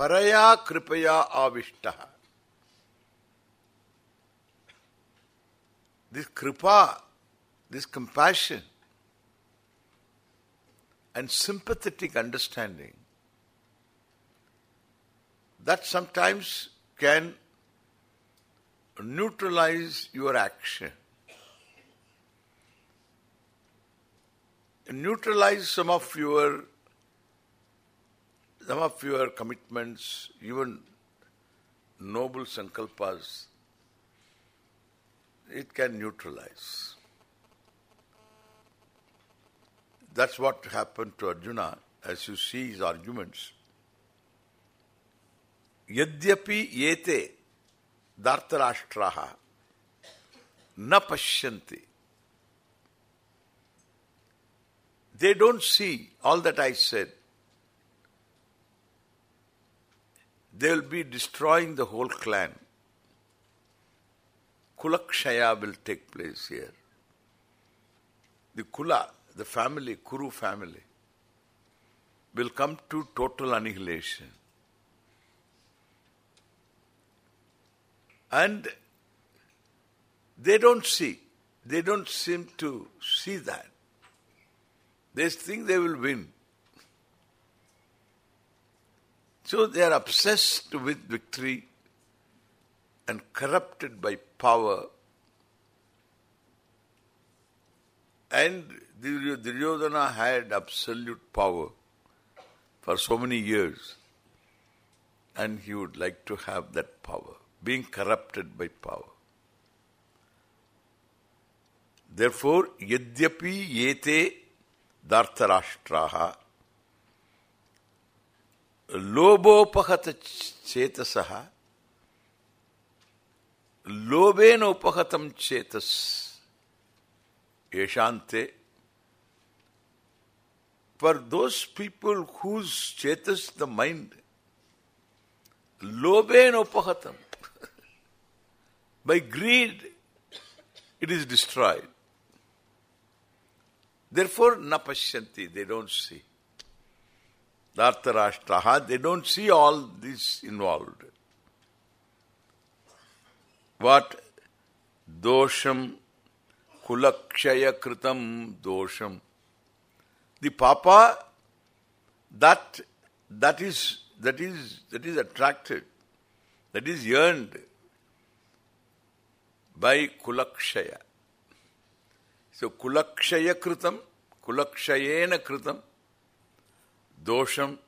Paraya kripaya avishtaha. This kripa, this compassion and sympathetic understanding that sometimes can neutralize your action. Neutralize some of your some of your commitments, even noble sankalpas, it can neutralize. That's what happened to Arjuna as you see his arguments. Yadyapi yete dhartarashtraha na pashyanti. They don't see all that I said. They will be destroying the whole clan. Kulakshaya will take place here. The Kula, the family, Kuru family, will come to total annihilation. And they don't see. They don't seem to see that. They think they will win. So they are obsessed with victory and corrupted by power. And Duryodhana had absolute power for so many years. And he would like to have that power, being corrupted by power. Therefore, yadyapi yete dhartarashtraha लोभोपहत Chetas लोभेन उपहत चेतस ये for those people whose chetas the mind लोभेन उपहत by greed it is destroyed therefore न पश्यंती they don't see Dhartarashtraha, they don't see all this involved. What? Dosham, kulakshaya kritam dosham. The papa that that is that is that is attracted, that is yearned by kulakshaya. So kulakshaya kritam, kulakshayena kritam, dosham.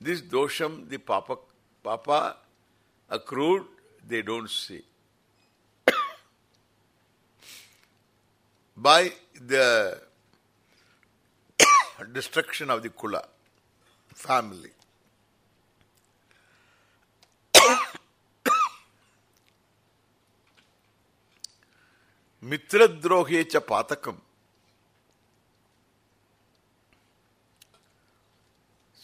This dosham, the papa, papa accrued, they don't see. By the destruction of the kula, family. Mitradrohe cha patakam.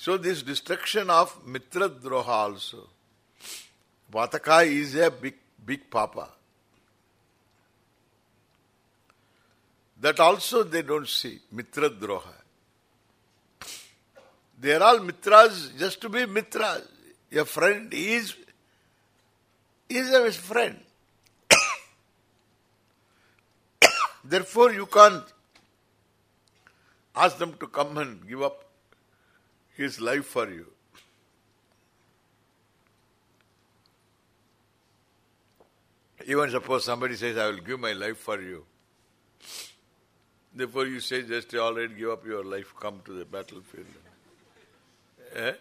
So this destruction of Mitradroha also. Pataka is a big, big papa. That also they don't see. Mitradroha. They are all mitras just to be mitras. A friend is is a friend. Therefore you can't ask them to come and give up his life for you. Even suppose somebody says, I will give my life for you. Therefore you say, just already give up your life, come to the battlefield. Eh?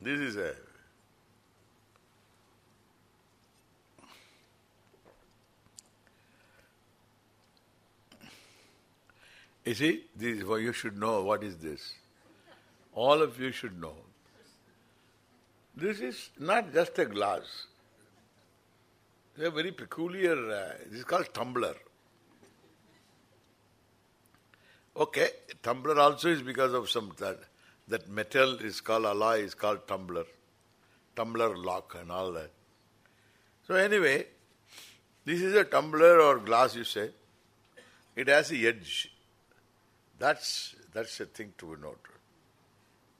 This is a You see, this is what you should know. What is this? All of you should know. This is not just a glass. A very peculiar, uh, this is called tumbler. Okay, tumbler also is because of some, that, that metal is called alloy, is called tumbler. Tumbler lock and all that. So anyway, this is a tumbler or glass you say. It has a edge. That's That's a thing to be noted.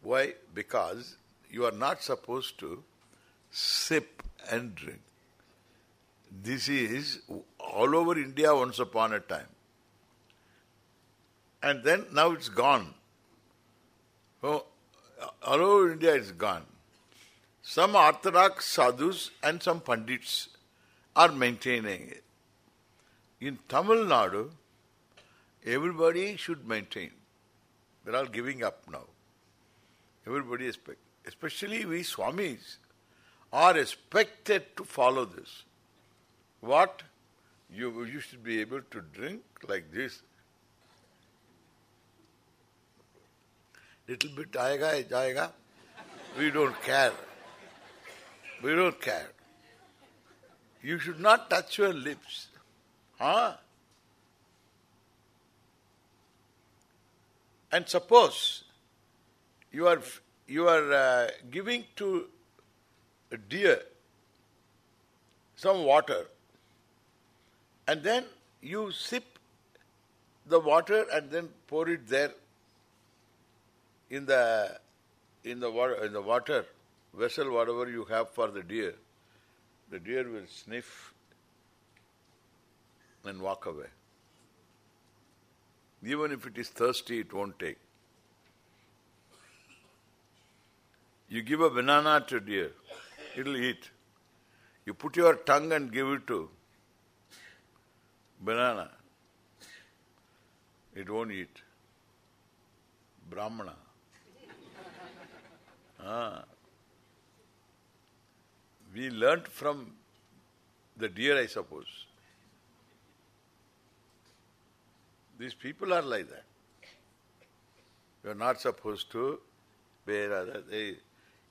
Why? Because you are not supposed to sip and drink. This is all over India once upon a time. And then now it's gone. Oh, all over India it's gone. Some Orthodox sadhus and some pandits are maintaining it. In Tamil Nadu, everybody should maintain. They're all giving up now. Everybody, expect, especially we Swamis, are expected to follow this. What? You, you should be able to drink like this. Little bit aayega, eh, jayega. We don't care. We don't care. You should not touch your lips. Huh? And suppose you are you are uh, giving to a deer some water and then you sip the water and then pour it there in the in the water in the water vessel whatever you have for the deer the deer will sniff and walk away even if it is thirsty it won't take you give a banana to deer it'll eat you put your tongue and give it to banana. It won't eat. Brahmana. ah. We learnt from the deer, I suppose. These people are like that. You are not supposed to bear other. They,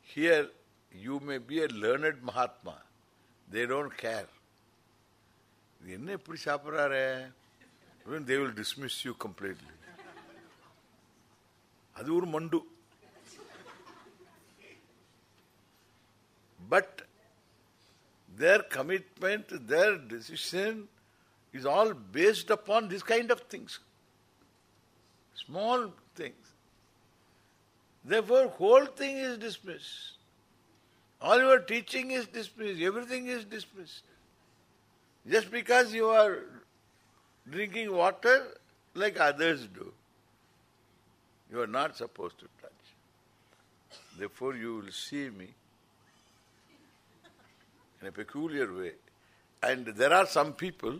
here, you may be a learned Mahatma. They don't care. என்ன இப்படி சாப்பிட்றாரு they will dismiss you completely. அது ஒரு மண்டு but their commitment, their decision is all based upon this kind of things. Small things. Therefore, whole thing is dismissed. All your teaching is dismissed. Everything is dismissed. Just because you are drinking water like others do. You are not supposed to touch. Therefore you will see me in a peculiar way. And there are some people,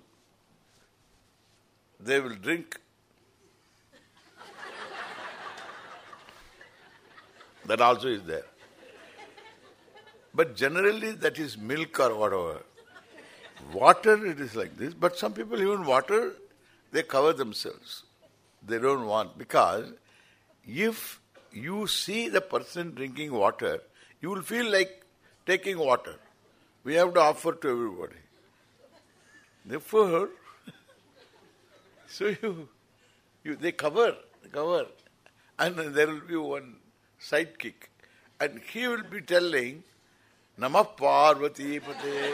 they will drink that also is there. But generally that is milk or whatever. Water, it is like this, but some people even water, they cover themselves. They don't want, because if you see the person drinking water, you will feel like taking water. We have to offer to everybody. Therefore, so you, you they cover, cover, and there will be one sidekick, and he will be telling, Namah Parvati Pate.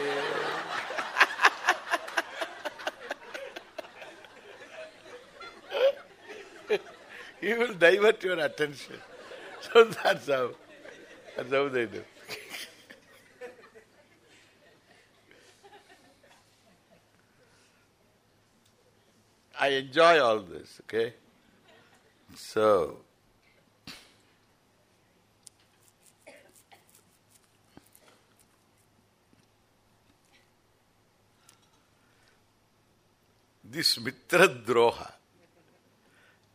he will divert your attention. So that's how, that's how they do. I enjoy all this, okay? So, this Mitra Droha,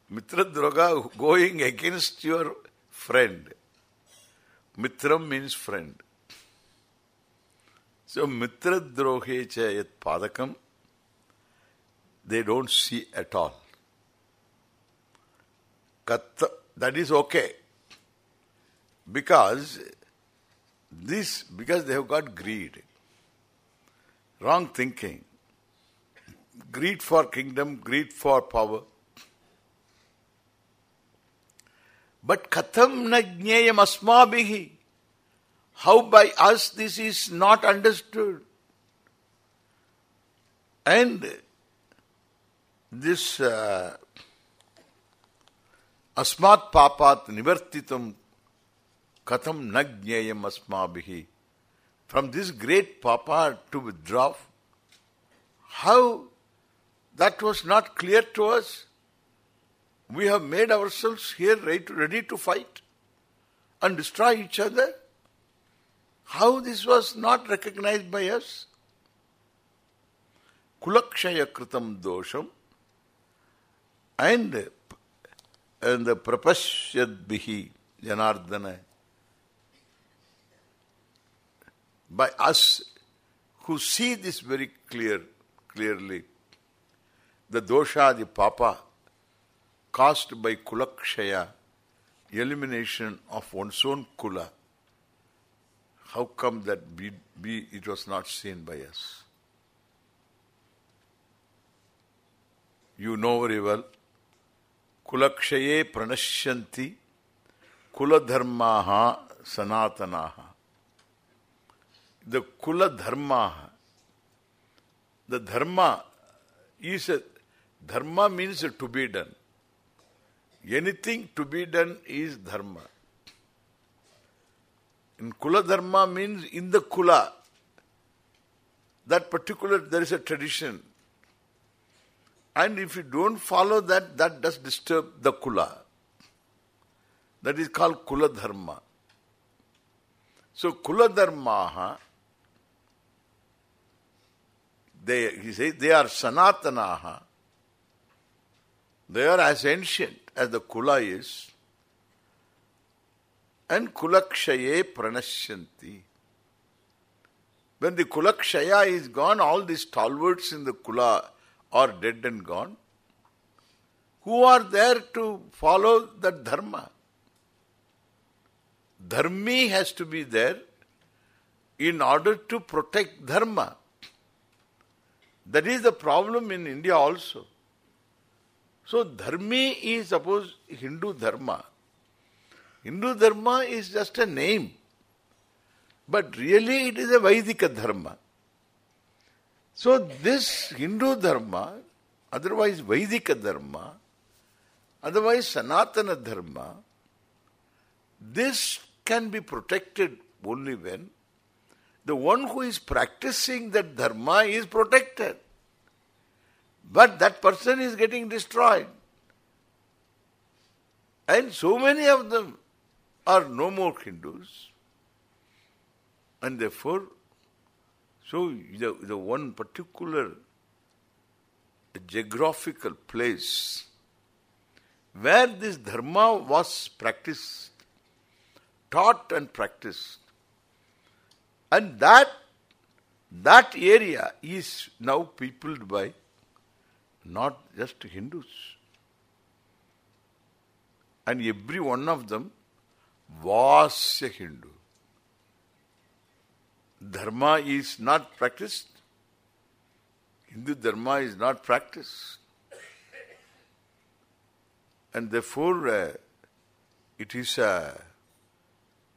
Mitra Droga going against your friend. Mitram means friend. So Mitra Drohe cha yat patakam they don't see at all. Katta, that is okay. Because this, because they have got greed, wrong thinking, greed for kingdom, greed for power, But katham na jneyam asmabihi. How by us this is not understood. And this uh, Asmat papat nivartitam katham nagyayam asmabihi. From this great papa to withdraw, how that was not clear to us. We have made ourselves here ready to fight and destroy each other. How this was not recognized by us? Kulakshaya kritam dosham and, and the prapashyad bihi janardana by us who see this very clear, clearly, the dosha, the papa, caused by kulakshaya, elimination of one's own kula, how come that it was not seen by us? You know very well, कुलक्षये प्रणश्यन्ति, कुलधर्माः सनातनाः। The kula the dharma is dharma means to be done anything to be done is dharma. In kula means in the kula that particular there is a tradition And if you don't follow that, that does disturb the Kula. That is called Kula Dharma. So Kula Dharmaha, they, he says, they are Sanatanaha. They are as ancient as the Kula is and kulakshaye pranashyanti. When the kulakshaya is gone, all these stalwarts in the kula are dead and gone. Who are there to follow that dharma? Dharmi has to be there in order to protect dharma. That is the problem in India also. So dharmi is suppose Hindu dharma. Hindu dharma is just a name. But really it is a Vaidika dharma. So this Hindu dharma, otherwise Vaidika dharma, otherwise Sanatana dharma, this can be protected only when the one who is practicing that dharma is protected. But that person is getting destroyed. And so many of them are no more Hindus. And therefore, so the, the one particular geographical place where this dharma was practiced, taught and practiced, and that that area is now peopled by not just Hindus. And every one of them was a Hindu. Dharma is not practiced. Hindu Dharma is not practiced. And therefore uh, it is a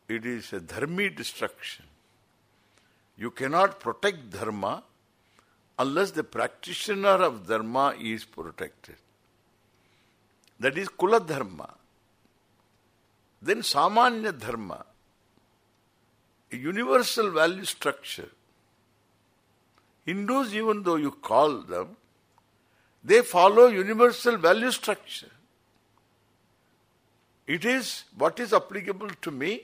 it is a dharmi destruction. You cannot protect dharma unless the practitioner of dharma is protected. That is kula dharma. Then Samanya Dharma, universal value structure. Hindus, even though you call them, they follow universal value structure. It is what is applicable to me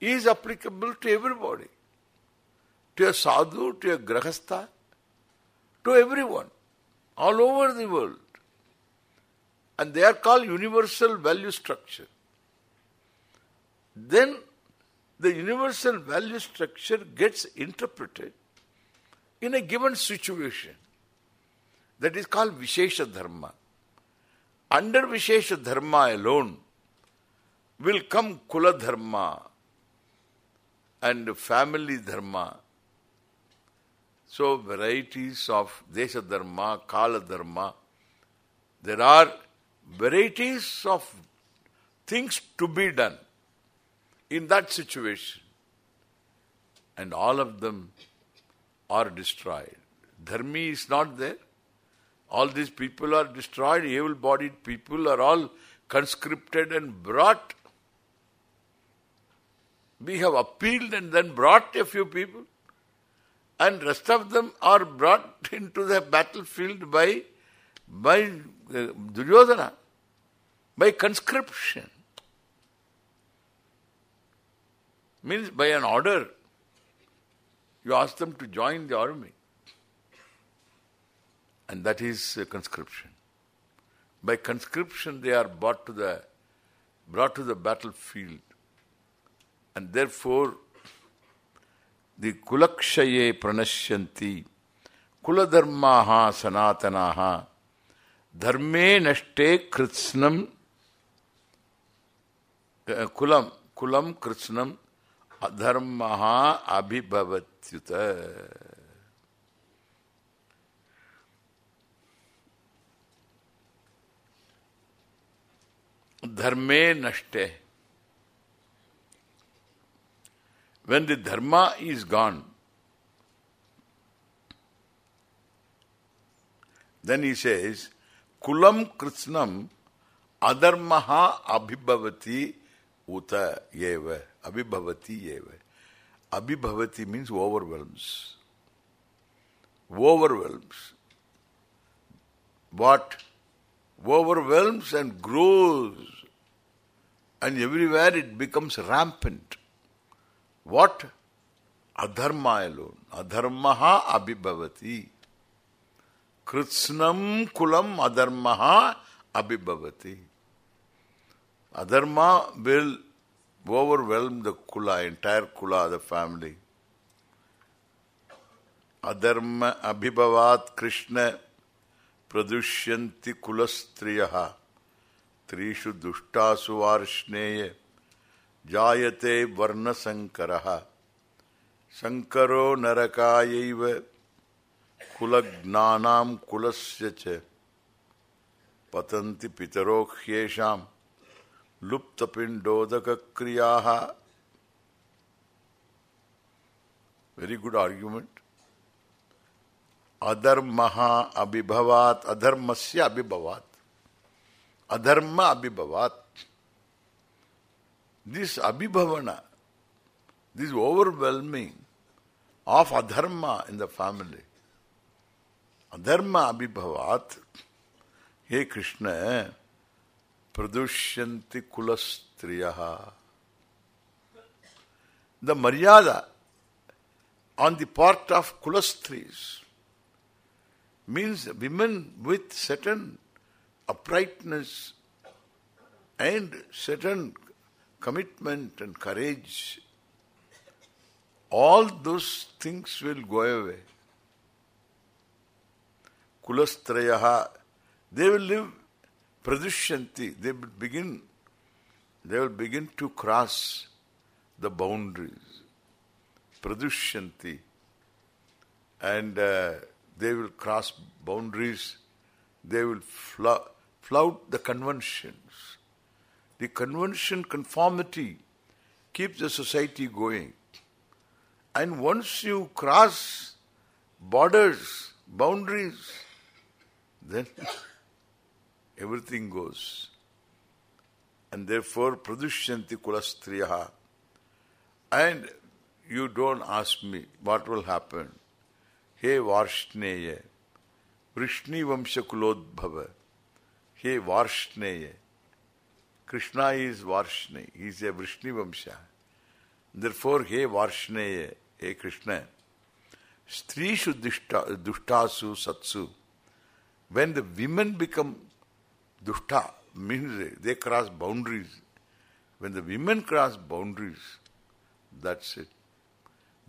is applicable to everybody. To a sadhu, to a grahastha, to everyone, all over the world. And they are called universal value structure then the universal value structure gets interpreted in a given situation. That is called Vishesha Dharma. Under Vishesha Dharma alone will come Kula Dharma and family Dharma. So varieties of Desha Dharma, Kala Dharma. There are varieties of things to be done in that situation. And all of them are destroyed. Dharmi is not there. All these people are destroyed, able-bodied people are all conscripted and brought. We have appealed and then brought a few people and rest of them are brought into the battlefield by by uh, Duryodhana, by conscription. Means by an order. You ask them to join the army. And that is conscription. By conscription they are brought to the brought to the battlefield. And therefore the kulakshaye pranashyanti kuladharmaha sanatanaha dharme nashte kritsnam uh, kulam kulam kritsnam adharmaha abhibhavatyuta dharme nashte. When the dharma is gone, then he says, kulam krishnam adharmaha abhibhavati uta yeva. अभिभवती अभिभवती means overwhelms overwhelms what overwhelms and grows and everywhere it becomes rampant what अधर्मा लोन अधर्म अभिभवती कृत्म कुलम अधर्म अभिभवती अधर्मा will overwhelm the kula, entire kula, the family. Adharma abhibhavat Krishna pradushyanti kulastriyaha. त्रिषु दुष्टासु वार्ष्णेय जायते वर्णशङ्करः शङ्करो नरकायैव कुलज्ञानाम् कुलस्य च पतन्ति पितरो लुप्त क्रिया वेरी गुड आर्ग्युमेंट अधर्म अभिभवात अधर्म से अभिभवात। अधर्म अभिभवात। दिस अभिभवन दिस ओवरवेलमिंग ऑफ़ अधर्म इन द फैमिली अधर्म अभिभवात। हे Krishna pradushyanti kulastriyaha. The maryada on the part of kulastris means women with certain uprightness and certain commitment and courage, all those things will go away. Kulastrayaha, they will live pradushanti, they will begin, they will begin to cross the boundaries. Pradushanti. And uh, they will cross boundaries, they will flout the conventions. The convention conformity keeps the society going. And once you cross borders, boundaries, then everything goes. And therefore, pradushyanti kulastriyaha. And you don't ask me what will happen. Hey Varshneya, Vrishni Vamsha Kulodbhava. He Varshneya. Krishna is Varshne. He is a Vrishni Vamsha. Therefore, He Varshneya, He Krishna. Strishu dushtasu satsu. When the women become dushta, means they cross boundaries. When the women cross boundaries, that's it.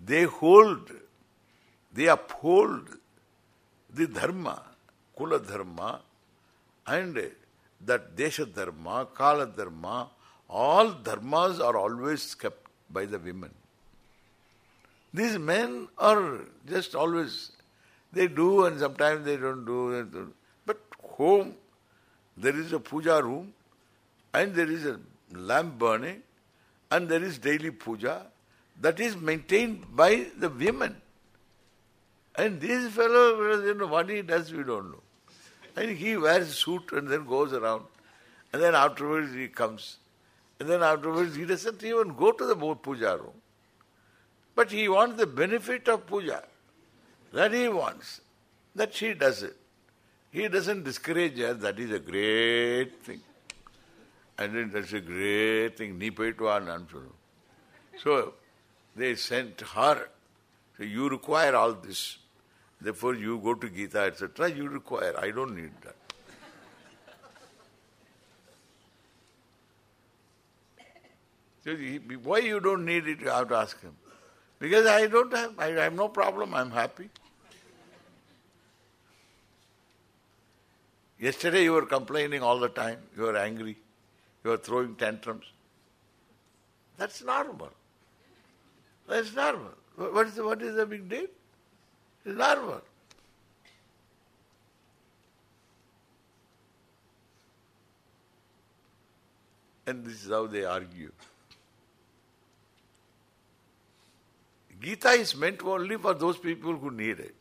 They hold, they uphold the dharma, kula dharma, and that Desha Dharma, Kala Dharma, all dharmas are always kept by the women. These men are just always, they do and sometimes they don't do. But home, there is a puja room and there is a lamp burning and there is daily puja that is maintained by the women. And this fellow, you know, what he does, we don't know. And he wears a suit and then goes around. And then afterwards he comes. And then afterwards he doesn't even go to the puja room. But he wants the benefit of puja. That he wants. That she does it. He doesn't discourage us. That is a great thing. And then that's a great thing. Nipaitva Nansunu. So they sent her. So you require all this. Therefore you go to Gita, etc. You require. I don't need that. So he, why you don't need it, you have to ask him. Because I don't have, I, I have no problem, I'm happy. Yesterday you were complaining all the time, you were angry, you were throwing tantrums. That's normal. That's normal. What is the, what is the big deal? It's normal. And this is how they argue. Gita is meant only for those people who need it.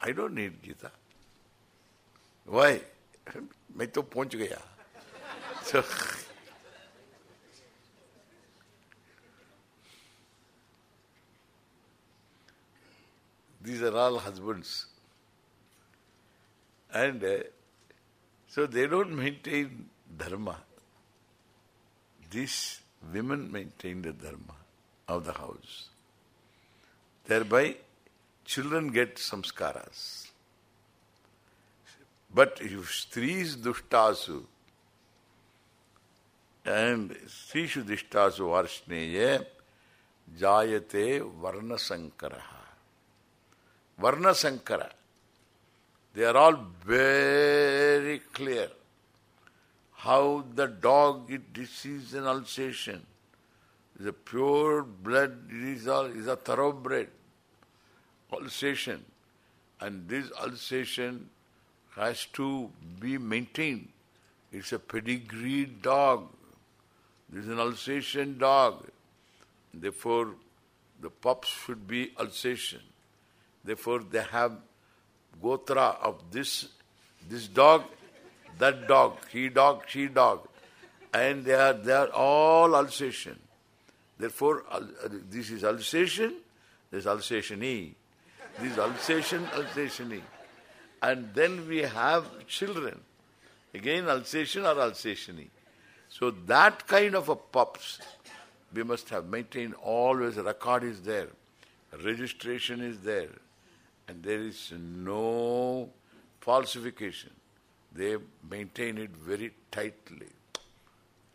I don't need Gita. Why? मैं तो पहुंच गया so, these are all husbands and uh, so they don't maintain dharma these women maintain the dharma of the house thereby children get samskaras but if strees dushtasu and strishu dushtasu varshneya jayate varna sankaraha. Varna sankara. They are all very clear. How the dog, it receives an Alsatian. The pure blood is, all, is a thoroughbred Alsatian. And this Alsatian has to be maintained. It's a pedigree dog. This is an Alsatian dog. Therefore, the pups should be Alsatian. Therefore, they have gotra of this this dog, that dog, he dog, she dog. And they are they are all Alsatian. Therefore, uh, this is Alsatian, this is Alsatian-y. This is Alsatian, Alsatian-y. And then we have children. Again Alsatian or Alsatian-y. So that kind of a pups we must have maintained always, record is there, registration is there, and there is no falsification. They maintain it very tightly.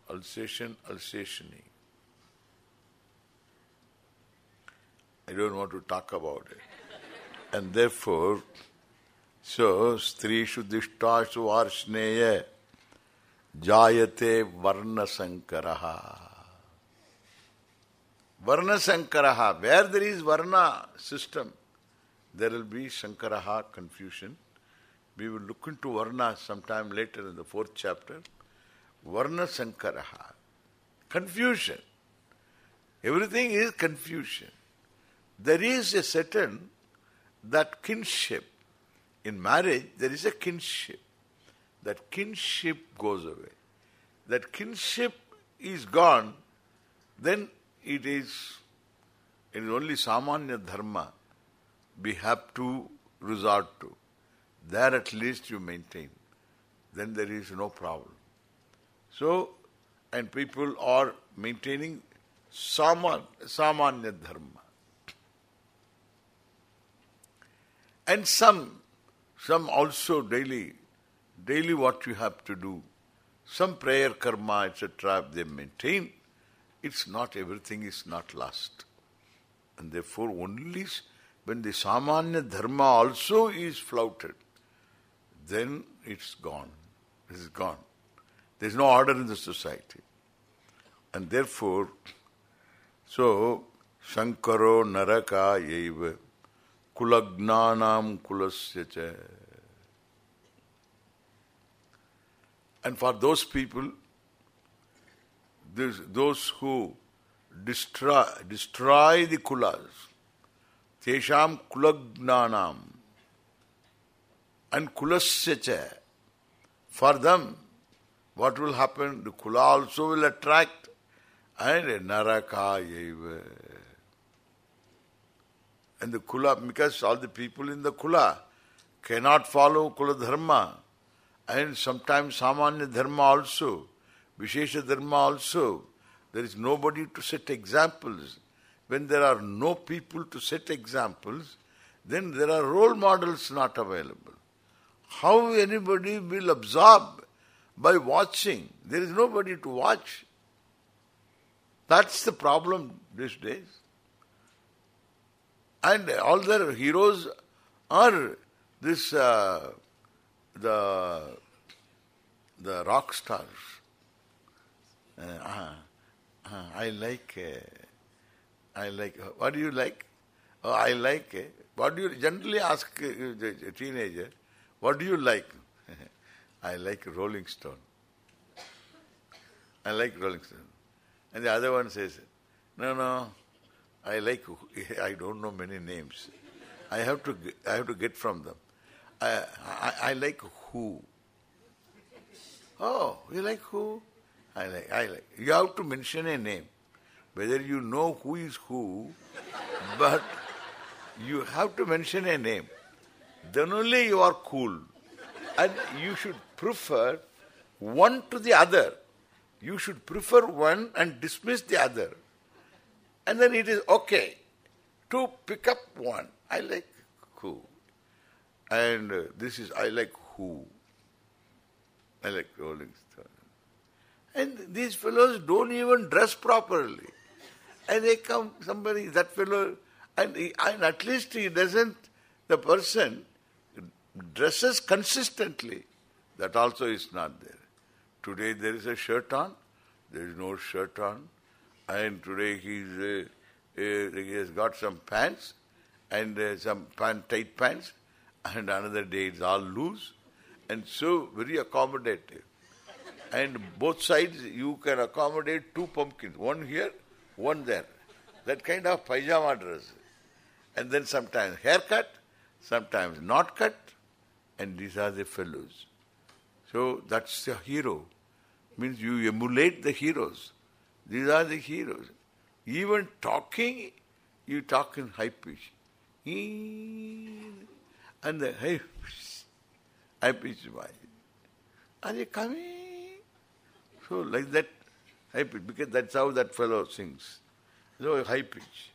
Alsatian, Alsatian-y. I don't want to talk about it. And therefore, so, strishu dishtashu varsneya jayate varna sankaraha. Varna sankaraha. Where there is varna system, there will be sankaraha, confusion. We will look into varna sometime later in the fourth chapter. Varna sankaraha. Confusion. Everything is confusion. There is a certain that kinship in marriage, there is a kinship. That kinship goes away. That kinship is gone, then it is it is only samanya dharma we have to resort to. There at least you maintain. Then there is no problem. So, and people are maintaining saman, samanya dharma. And some some also daily, daily what you have to do. Some prayer, karma, etc. they maintain. It's not, everything is not lost. And therefore only when the samanya dharma also is flouted, then it's gone. It is gone. There is no order in the society. And therefore, so, Shankaro naraka yaiva kulagnanam kulasya And for those people, this, those who destroy, destroy the kulas, tesham kulagnanam and kulasya for them what will happen? The kula also will attract and naraka eva. And the kula, because all the people in the kula cannot follow kula dharma, and sometimes samanya dharma also, vishesha dharma also, there is nobody to set examples. When there are no people to set examples, then there are role models not available. How anybody will absorb by watching? There is nobody to watch. That's the problem these days. And all their heroes are this uh, the the rock stars. Uh, uh, uh, I like uh, I like what do you like? Oh, I like uh, what do you generally ask a teenager? What do you like? I like Rolling Stone. I like Rolling Stone. And the other one says, no, no, I like, I don't know many names. I have to, I have to get from them. I, I, I like who. Oh, you like who? I like, I like. You have to mention a name. Whether you know who is who, but you have to mention a name. Then only you are cool. And you should prefer one to the other. You should prefer one and dismiss the other. And then it is okay to pick up one. I like who. And uh, this is, I like who. I like Rolling Stone. And these fellows don't even dress properly. And they come, somebody, that fellow, and, he, and at least he doesn't, the person dresses consistently. That also is not there. Today there is a shirt on, there is no shirt on, and today he's, uh, uh, he has got some pants, and uh, some pant, tight pants, and another day it's all loose, and so very accommodative. And both sides you can accommodate two pumpkins, one here, one there. That kind of pajama dress. And then sometimes haircut, sometimes not cut, and these are the fellows. So that's the hero. Means you emulate the heroes. These are the heroes. Even talking, you talk in high pitch. And the high pitch, high pitch voice. Are you coming? So like that, high pitch, because that's how that fellow sings. So high pitch,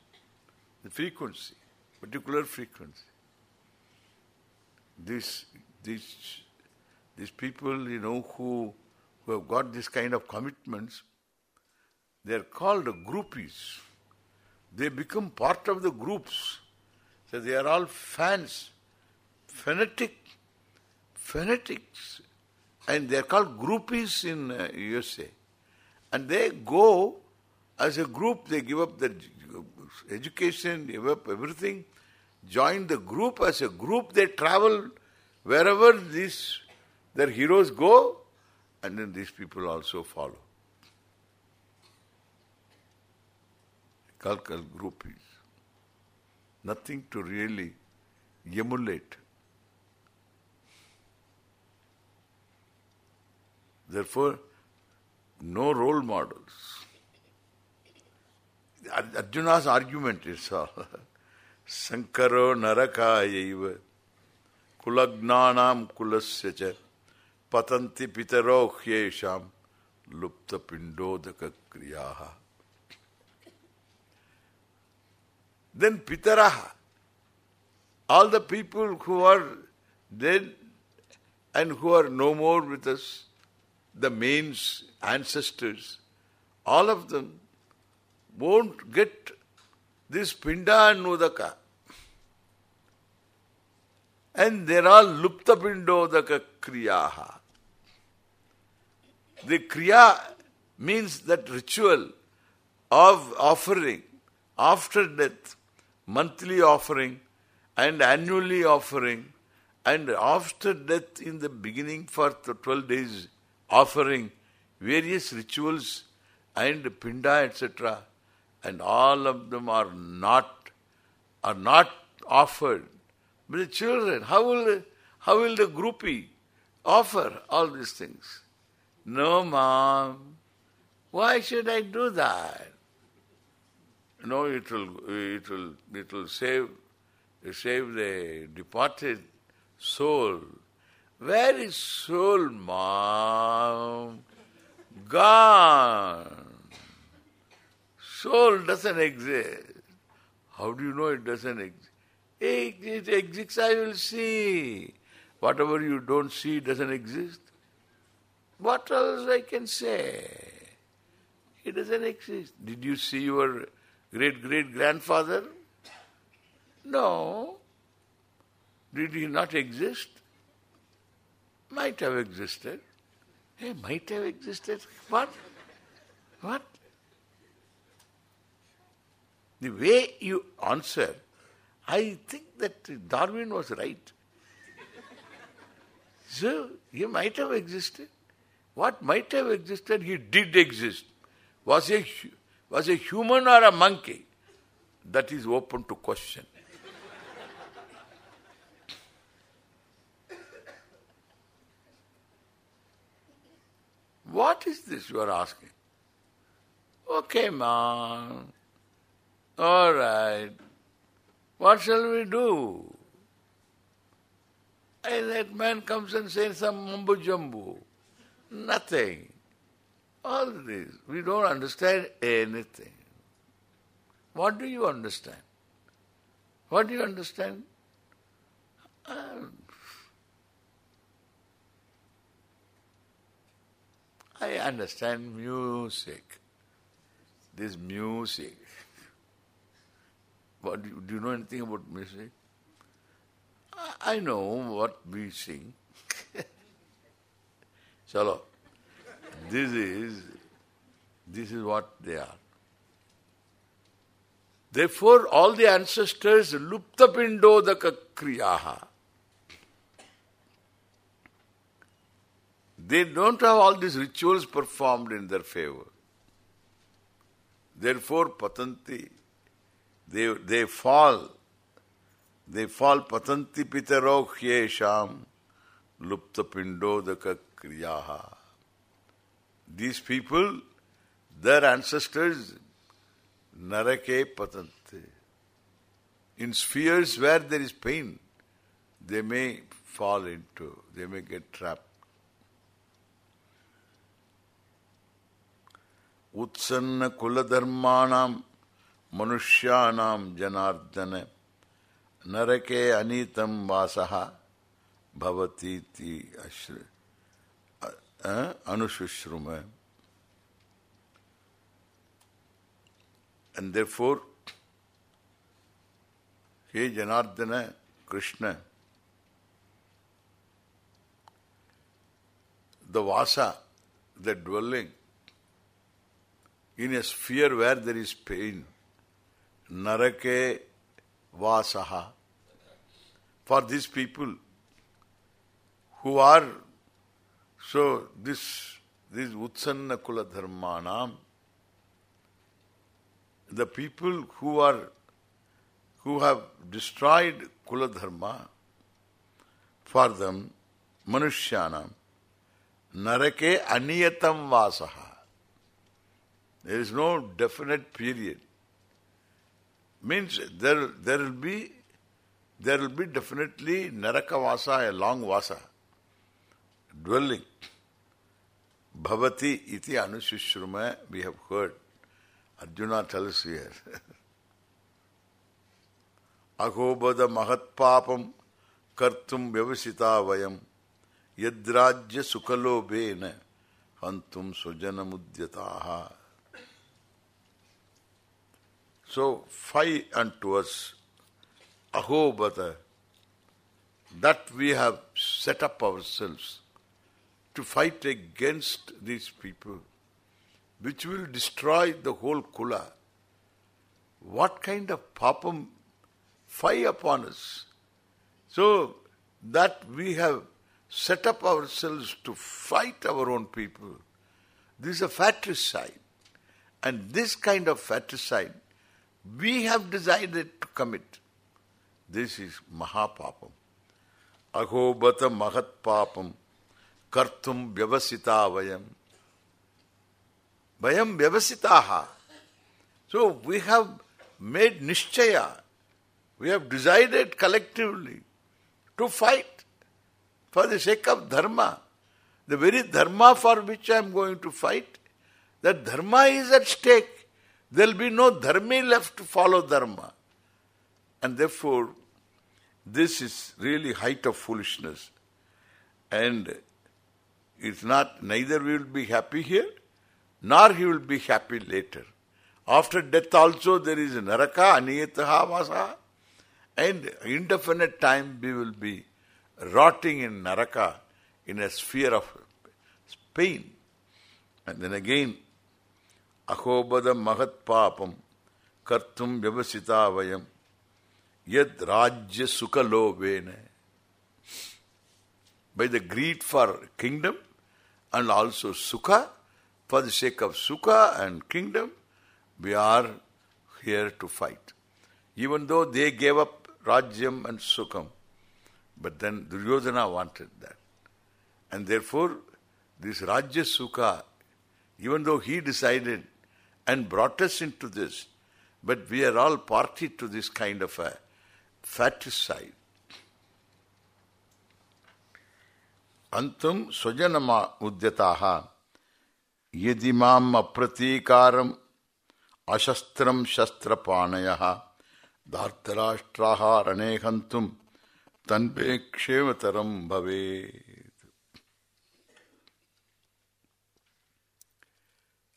the frequency, particular frequency. This, these, these people, you know, who, who have got this kind of commitments, they are called groupies. They become part of the groups. So they are all fans, fanatic, fanatics. And they are called groupies in uh, USA. And they go as a group, they give up their education, give up everything, join the group as a group, they travel wherever these their heroes go, and then these people also follow. Kalkal groupies. Nothing to really emulate. Therefore, no role models. Arjuna's argument is all. Sankaro narakayaiva kulagnanam kulasya patanti pitaro hyesham lupta pindodaka kriyaha. Then pitaraha, all the people who are dead and who are no more with us, the manes, ancestors, all of them won't get this Pinda and Nudaka. And they're all Lupta Pindodaka Kriyaha. The Kriya means that ritual of offering after death, monthly offering and annually offering and after death in the beginning for 12 days offering various rituals and pinda etc and all of them are not are not offered. But the children, how will how will the groupie offer all these things? No, mom. Why should I do that? No, it will, it will, it will save, save the departed soul. Where is soul, mom? Gone. Soul doesn't exist. How do you know it doesn't exist? It exists, I will see. Whatever you don't see doesn't exist. What else I can say? It doesn't exist. Did you see your great-great-grandfather? No. Did he not exist? Might have existed. He might have existed. What? What? The way you answer, I think that Darwin was right. So, he might have existed. What might have existed, he did exist. Was a, was a human or a monkey? That is open to question. What is this you are asking? Okay, man. All right. What shall we do? And that man comes and says some mumbo jumbo. Nothing. All this. We don't understand anything. What do you understand? What do you understand? Um, I understand music. This music. What do you, do you know anything about music? I know what we sing. Chalo. This is this is what they are. Therefore, all the ancestors luptapindodaka kriyaha. They don't have all these rituals performed in their favor. Therefore, patanti, they, they fall, they fall patanti pitaro hyesham luptapindodaka kriyaha These people, their ancestors, narake patanti. In spheres where there is pain, they may fall into, they may get trapped. उत्सन्न कुल धर्माणाम मनुष्याणाम जनार्दन नरके अनीतम वासः भवती anushushruma. And therefore, Hey Janardana, Krishna, the vasa, the dwelling, in a sphere where there is pain, narake vasaha. For these people who are so this, this Utsanna Kula Dharmanam, the people who are, who have destroyed Kula Dharma, for them, Manushyanam, Narake Aniyatam Vasaha. There is no definite period. Means there there will be there will be definitely narakavasa, a long vasa, dwelling. Bhavati iti anushishruma, we have heard. Arjuna tells here. Ahobada mahat papam kartum vyavasita vayam yadrajya sukalobena hantum sujanamudyataha so, five unto us, ahobata, that we have set up ourselves to fight against these people, which will destroy the whole kula. What kind of papam fire upon us? So, that we have set up ourselves to fight our own people. This is a fratricide. And this kind of fratricide we have decided to commit. This is Mahapapam. Ahobata Mahat Papam kartum vyavasita vayam. Vayam vyavasitaha. So we have made nishchaya. We have decided collectively to fight for the sake of dharma. The very dharma for which I am going to fight, that dharma is at stake. There will be no dharmi left to follow dharma. And therefore, this is really height of foolishness. And it's not, neither we will be happy here, nor he will be happy later. After death also there is naraka, aniyataha vasa, and indefinite time we will be rotting in naraka, in a sphere of pain. And then again, ahobada mahat papam kartum vyavasita vayam yad rajya sukha lovena. By the greed for kingdom and also sukha, for the sake of sukha and kingdom, we are here to fight. Even though they gave up Rajyam and Sukham, but then Duryodhana wanted that. And therefore, this Rajya Sukha, even though he decided and brought us into this, but we are all party to this kind of a fratricide. Antum swajanama udyataha yadimam apratikaram ashastram shastrapanayah dhartarashtraha ranekhantum tanbe kshemataram bhavet.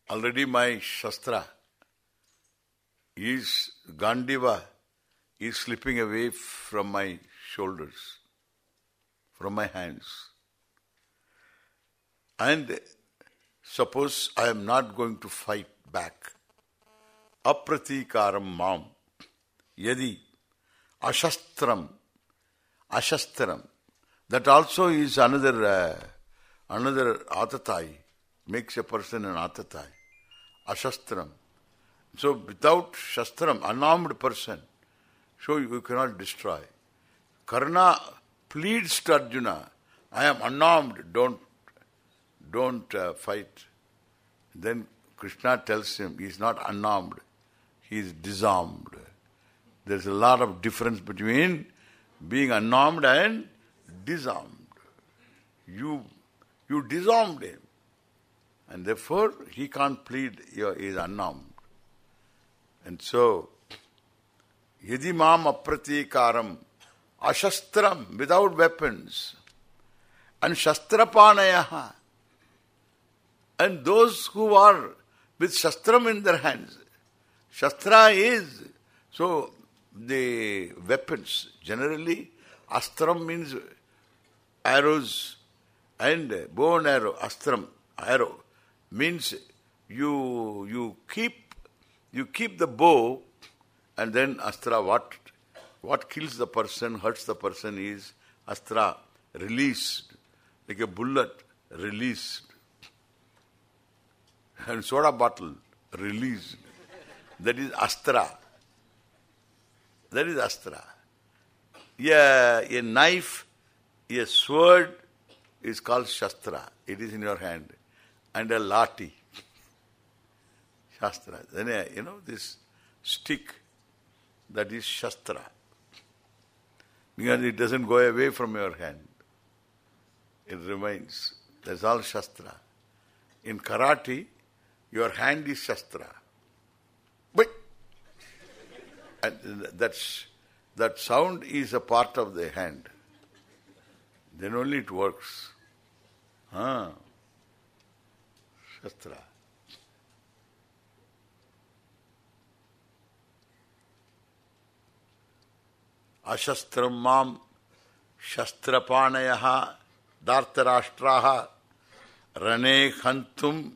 Already my Shastra is Gandiva is slipping away from my shoulders, from my hands. And suppose I am not going to fight back. Apratikaram mam yadi ashastram ashastram. That also is another uh, another atatai makes a person an atatai ashastram. So without shastram unarmed person so you cannot destroy. Karna pleads to arjuna i am unarmed don't don't uh, fight then krishna tells him he is not unarmed he is disarmed there's a lot of difference between being unarmed and disarmed. You you disarmed him. And therefore he can't plead he is unarmed. And so Yadimam apratikaram ashastram without weapons and shastrapanayaha and those who are with shastram in their hands. Shastra is so the weapons. Generally, astram means arrows and bow and arrow. Astram, arrow, means you you keep you keep the bow and then astra what what kills the person, hurts the person is astra released, like a bullet released. And soda bottle released. That is astra. That is astra. Yeah, a knife, a sword is called shastra. It is in your hand. And a lati. Shastra. Then, a, you know, this stick, that is shastra. Because it doesn't go away from your hand. It remains. That's all shastra. In karate, your hand is shastra. But and that's, that sound is a part of the hand. Then only it works. Ah. Shastra. Ashastram mam shastrapanayaha dartarashtraha rane khantum.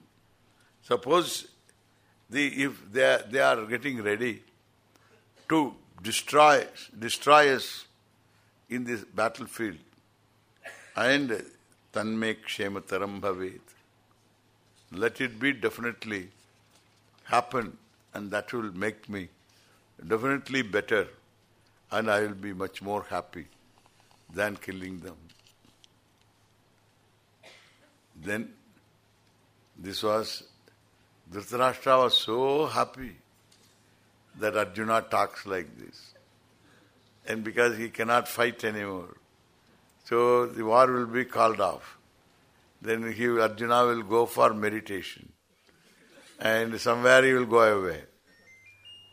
Suppose the, if they are, they are getting ready to destroy destroy us in this battlefield. And tanme kshemataram bhavet. Let it be definitely happen and that will make me definitely better and I will be much more happy than killing them. Then this was, Dhritarashtra was so happy that Arjuna talks like this. And because he cannot fight anymore, so the war will be called off. Then he, Arjuna will go for meditation. And somewhere he will go away.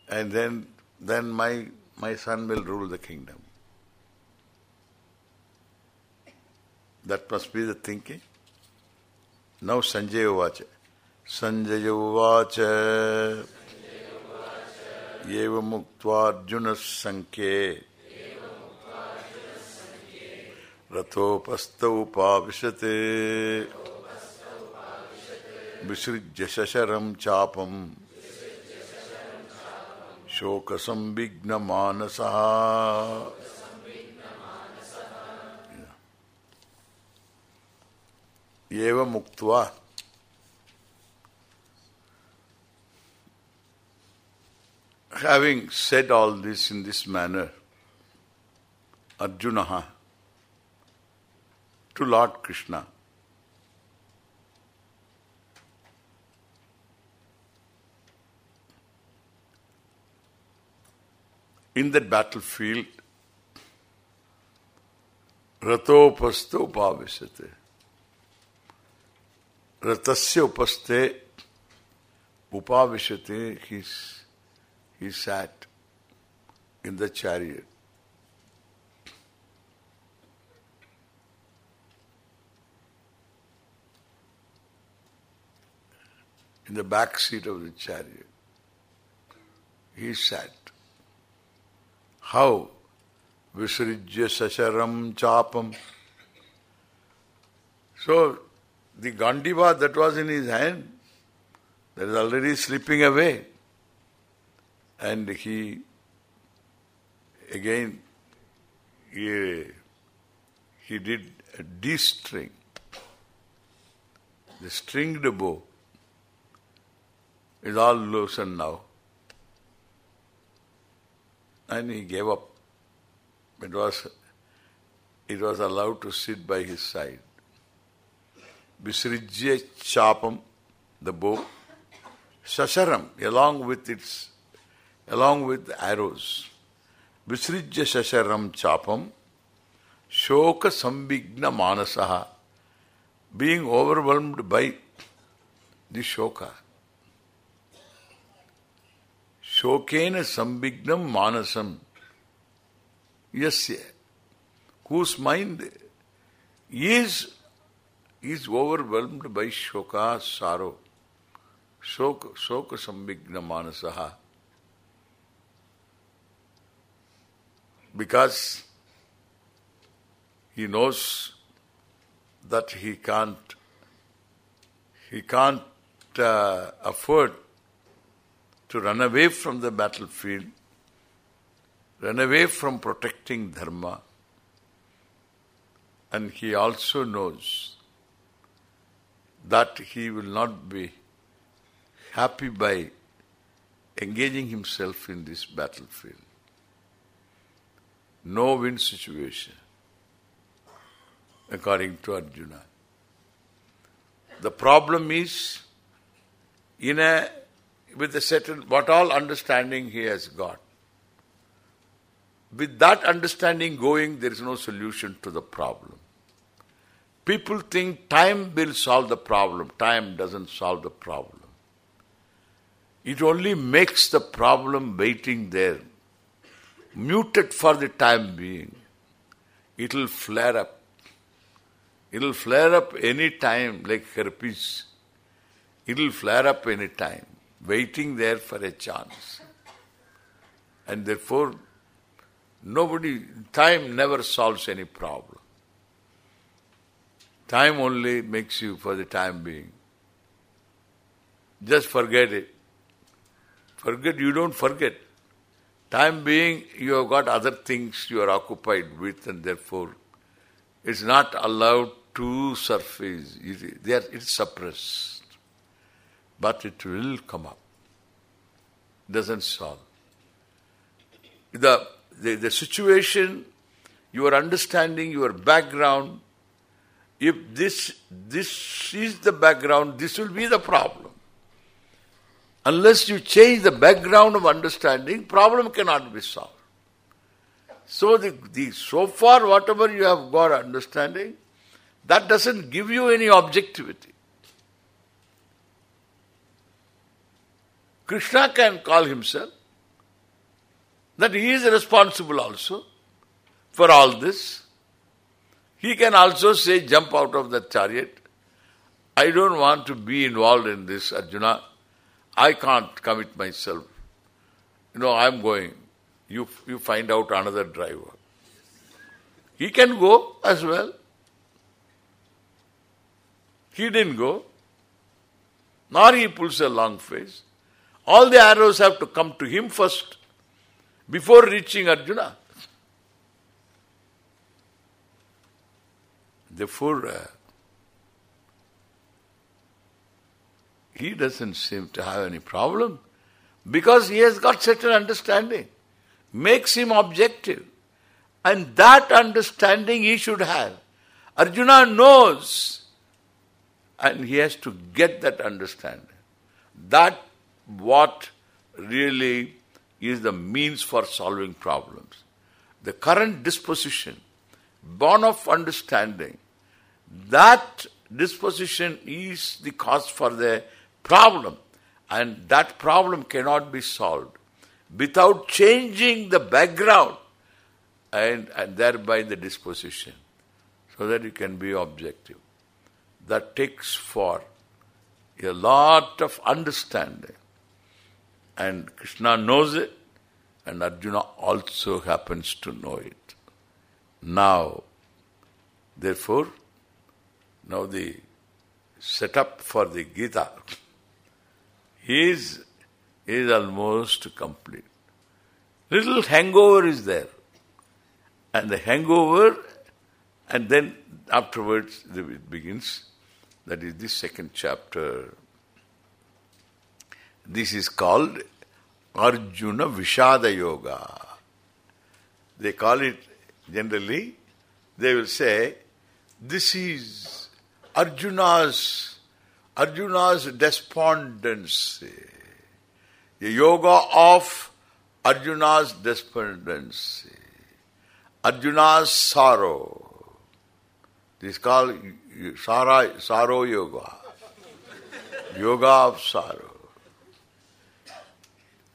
And then then my my son will rule the kingdom. That must be the thinking. Now Sanjay Uvacha. Sanjay उवाच। एवमुक्त्वार्जुनः सङ्ख्ये रथोपस्थौ पाविशत् विसृज्य शशरम् चापम्। शोकसंविघ्नमानसः। एवमुक्त्वा having said all this in this manner, Arjuna to Lord Krishna, in that battlefield, Rathopasto Upavisate. Ratasya Upaste Upavishate, his he sat in the chariot. In the back seat of the chariot. He sat. How? Visrijya Sasharam Chapam. So, the Gandiva that was in his hand, that is already slipping away and he again he, he did a D-string, the stringed bow is all loosened now. And he gave up. It was it was allowed to sit by his side. Visrijya chapam, the bow, Sasharam, along with its along with arrows. Visrijya Shasharam Chapam Shoka Sambigna Manasaha being overwhelmed by the Shoka. Shokena Sambignam Manasam Yasya whose mind is is overwhelmed by Shoka, sorrow. Shoka, shoka Sambigna Manasaha because he knows that he can't he can't uh, afford to run away from the battlefield, run away from protecting dharma, and he also knows that he will not be happy by engaging himself in this battlefield no-win situation, according to Arjuna. The problem is, in a with a certain, what all understanding he has got. With that understanding going, there is no solution to the problem. People think time will solve the problem. Time doesn't solve the problem. It only makes the problem waiting there muted for the time being, it will flare up. It will flare up any time like herpes. It will flare up any time, waiting there for a chance. And therefore, nobody, time never solves any problem. Time only makes you for the time being. Just forget it. Forget, you don't forget. Time being, you have got other things you are occupied with and therefore it's not allowed to surface. Are, it's suppressed. But it will come up. Doesn't solve. The, the, the situation, your understanding, your background if this this is the background, this will be the problem. Unless you change the background of understanding, problem cannot be solved. So the, the so far whatever you have got understanding, that doesn't give you any objectivity. Krishna can call himself that he is responsible also for all this. He can also say, jump out of the chariot. I don't want to be involved in this, Arjuna. I can't commit myself. You know, I'm going you, you find out another driver. He can go as well. He didn't go. Nor he pulls a long face. All the arrows have to come to him first before reaching Arjuna. Therefore, uh, he doesn't seem to have any problem because he has got certain understanding makes him objective. And that understanding he should have. Arjuna knows and he has to get that understanding. That what really is the means for solving problems. The current disposition, born of understanding, that disposition is the cause for the problem. And that problem cannot be solved without changing the background and, and thereby the disposition so that it can be objective. That takes for a lot of understanding. And Krishna knows it and Arjuna also happens to know it. Now, therefore, now the setup for the Gita is is almost complete. Little hangover is there. And the hangover, and then afterwards it begins. That is the second chapter. This is called Arjuna Vishada Yoga. They call it generally, they will say, this is Arjuna's Arjuna's despondency the yoga of Arjuna's despondency, Arjuna's sorrow. This is called sorrow yoga. yoga of sorrow.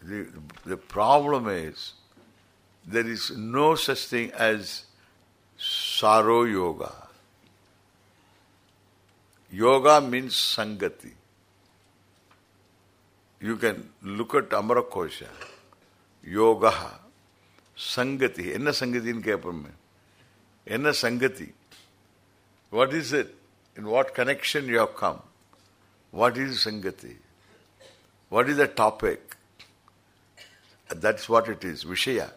The, the problem is there is no such thing as sorrow yoga. Yoga means Sangati. You can look at Amarakosha. Yoga. Sangati. Enna Sangati in Kapamme? Enna Sangati. What is it? In what connection you have come? What is Sangati? What is the topic? That's what it is. Vishaya.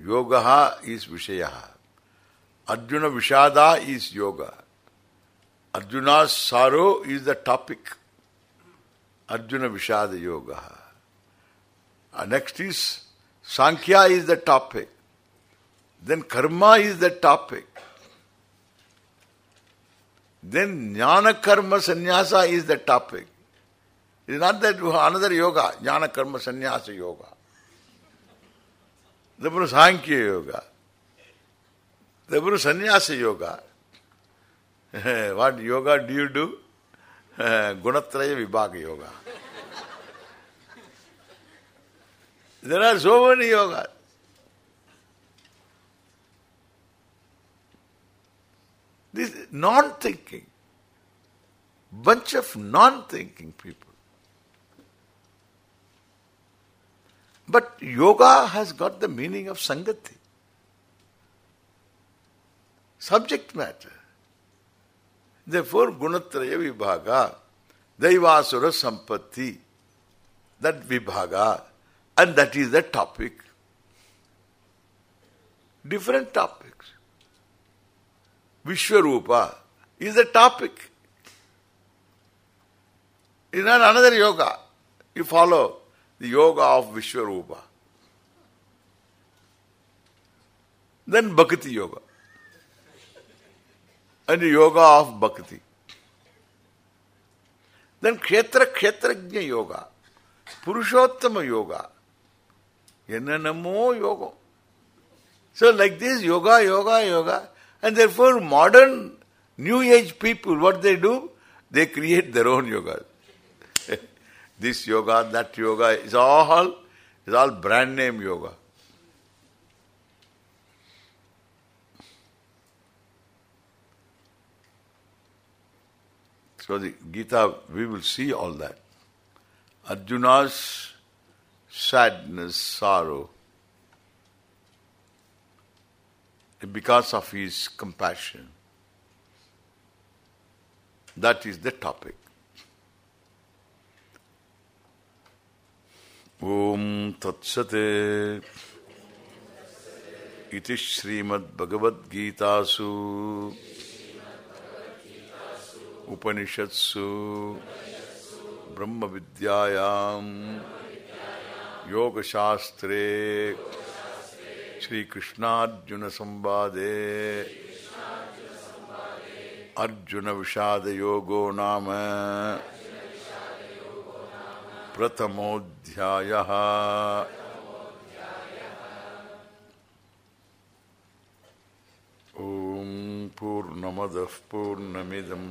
Yoga is Vishaya. Arjuna Vishada is Yoga. Arjuna's sorrow is the topic. Arjuna Vishada Yoga. Uh, next is Sankhya is the topic. Then Karma is the topic. Then Jnana Karma Sannyasa is the topic. It is not that another yoga, Jnana Karma Sannyasa Yoga. The Sankhya Yoga. The Sannyasa Yoga. what yoga do you do? Gunatraya Vibhaga Yoga. There are so many yogas. This non-thinking, bunch of non-thinking people. But yoga has got the meaning of sangati. Subject matter. Therefore, gunatraya vibhaga, daivasura sampatti, that vibhaga, and that is the topic. Different topics. Vishwarupa is the topic. Is not another yoga. You follow the yoga of Vishwarupa. Then Bhakti Yoga and yoga of bhakti. Then kshetra kshetrajna yoga, purushottama yoga, yananamo yoga. So like this, yoga, yoga, yoga. And therefore modern new age people, what they do? They create their own yoga. this yoga, that yoga, is all, is all brand name yoga. So the Gita, we will see all that. Arjuna's sadness, sorrow, because of his compassion. That is the topic. Om Tatsate Iti Srimad Bhagavad Gitasu उपनिषत्सु ब्रह्म विद्यायाम योग शास्त्रे श्री कृष्णार्जुन संवादे अर्जुन विषाद योगो नाम प्रथमोध्याय ओम पूर्णमद पूर्णमिदम।